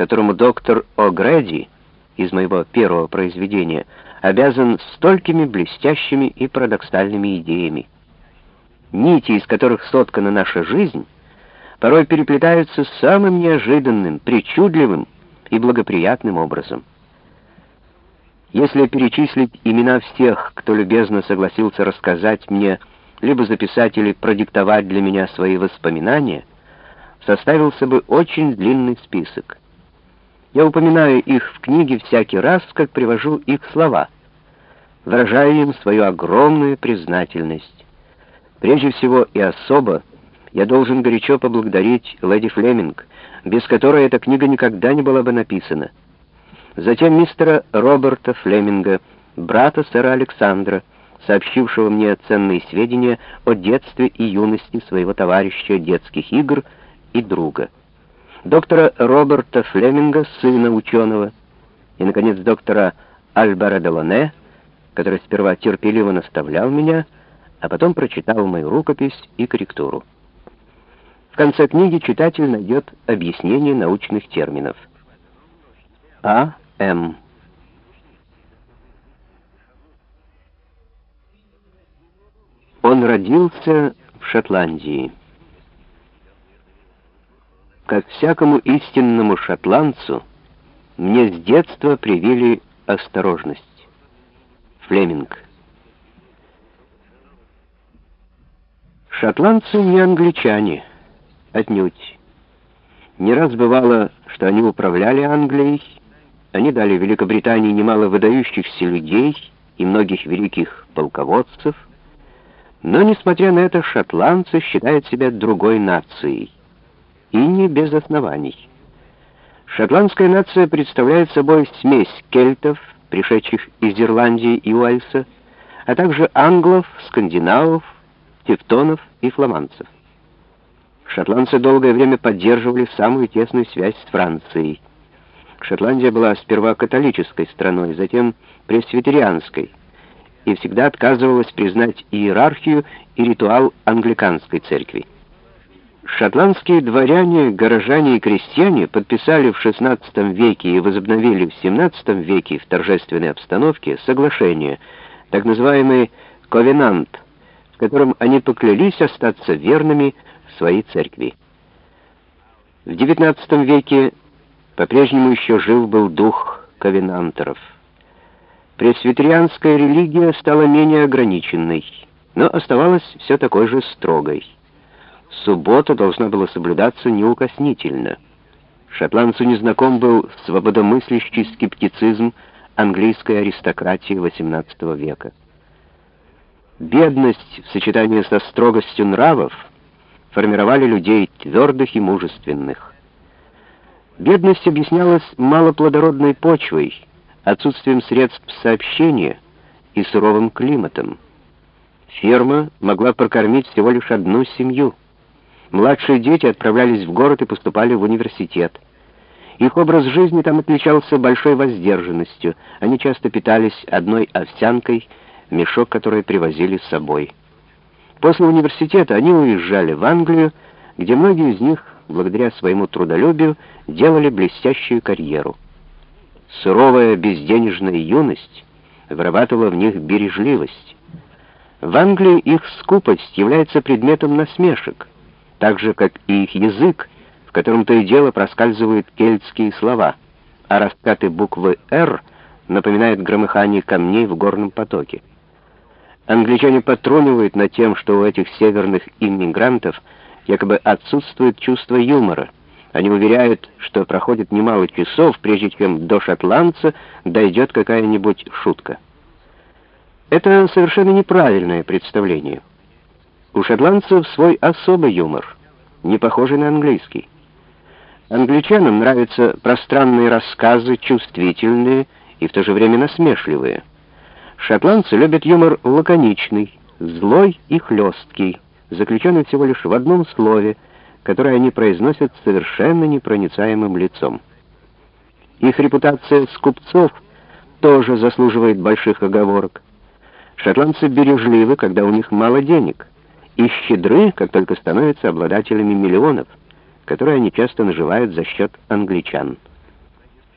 которому доктор О'Грэди из моего первого произведения обязан столькими блестящими и парадоксальными идеями. Нити, из которых соткана наша жизнь, порой переплетаются самым неожиданным, причудливым и благоприятным образом. Если перечислить имена всех, кто любезно согласился рассказать мне, либо записать или продиктовать для меня свои воспоминания, составился бы очень длинный список. Я упоминаю их в книге всякий раз, как привожу их слова, выражаю им свою огромную признательность. Прежде всего и особо я должен горячо поблагодарить леди Флеминг, без которой эта книга никогда не была бы написана. Затем мистера Роберта Флеминга, брата сэра Александра, сообщившего мне ценные сведения о детстве и юности своего товарища детских игр и друга. Доктора Роберта Флеминга, сына ученого, и, наконец, доктора Альбера Делоне, который сперва терпеливо наставлял меня, а потом прочитал мою рукопись и корректуру. В конце книги читатель найдет объяснение научных терминов. А. М. Он родился в Шотландии. Как всякому истинному шотландцу, мне с детства привили осторожность. Флеминг. Шотландцы не англичане, отнюдь. Не раз бывало, что они управляли Англией, они дали Великобритании немало выдающихся людей и многих великих полководцев, но, несмотря на это, шотландцы считают себя другой нацией. И не без оснований. Шотландская нация представляет собой смесь кельтов, пришедших из Ирландии и Уэльса, а также англов, скандинавов, тевтонов и фламандцев. Шотландцы долгое время поддерживали самую тесную связь с Францией. Шотландия была сперва католической страной, затем пресвитерианской, и всегда отказывалась признать иерархию и ритуал англиканской церкви. Шотландские дворяне, горожане и крестьяне подписали в XVI веке и возобновили в XVII веке в торжественной обстановке соглашение, так называемый «ковенант», в котором они поклялись остаться верными своей церкви. В XIX веке по-прежнему еще жив был дух ковенантеров. Пресвитерианская религия стала менее ограниченной, но оставалась все такой же строгой. Суббота должна была соблюдаться неукоснительно. Шотландцу незнаком был свободомыслящий скептицизм английской аристократии XVIII века. Бедность в сочетании со строгостью нравов формировали людей твердых и мужественных. Бедность объяснялась малоплодородной почвой, отсутствием средств сообщения и суровым климатом. Ферма могла прокормить всего лишь одну семью. Младшие дети отправлялись в город и поступали в университет. Их образ жизни там отличался большой воздержанностью. Они часто питались одной овсянкой, мешок которой привозили с собой. После университета они уезжали в Англию, где многие из них, благодаря своему трудолюбию, делали блестящую карьеру. Суровая безденежная юность вырабатывала в них бережливость. В Англии их скупость является предметом насмешек, так же, как и их язык, в котором то и дело проскальзывают кельтские слова, а раскаты буквы «Р» напоминают громыхание камней в горном потоке. Англичане потрунивают над тем, что у этих северных иммигрантов якобы отсутствует чувство юмора. Они уверяют, что проходит немало часов, прежде чем до шотландца дойдет какая-нибудь шутка. Это совершенно неправильное представление. У шотландцев свой особый юмор, не похожий на английский. Англичанам нравятся пространные рассказы, чувствительные и в то же время насмешливые. Шотландцы любят юмор лаконичный, злой и хлесткий, заключенный всего лишь в одном слове, которое они произносят совершенно непроницаемым лицом. Их репутация скупцов тоже заслуживает больших оговорок. Шотландцы бережливы, когда у них мало денег, и щедры, как только становятся обладателями миллионов, которые они часто наживают за счет англичан.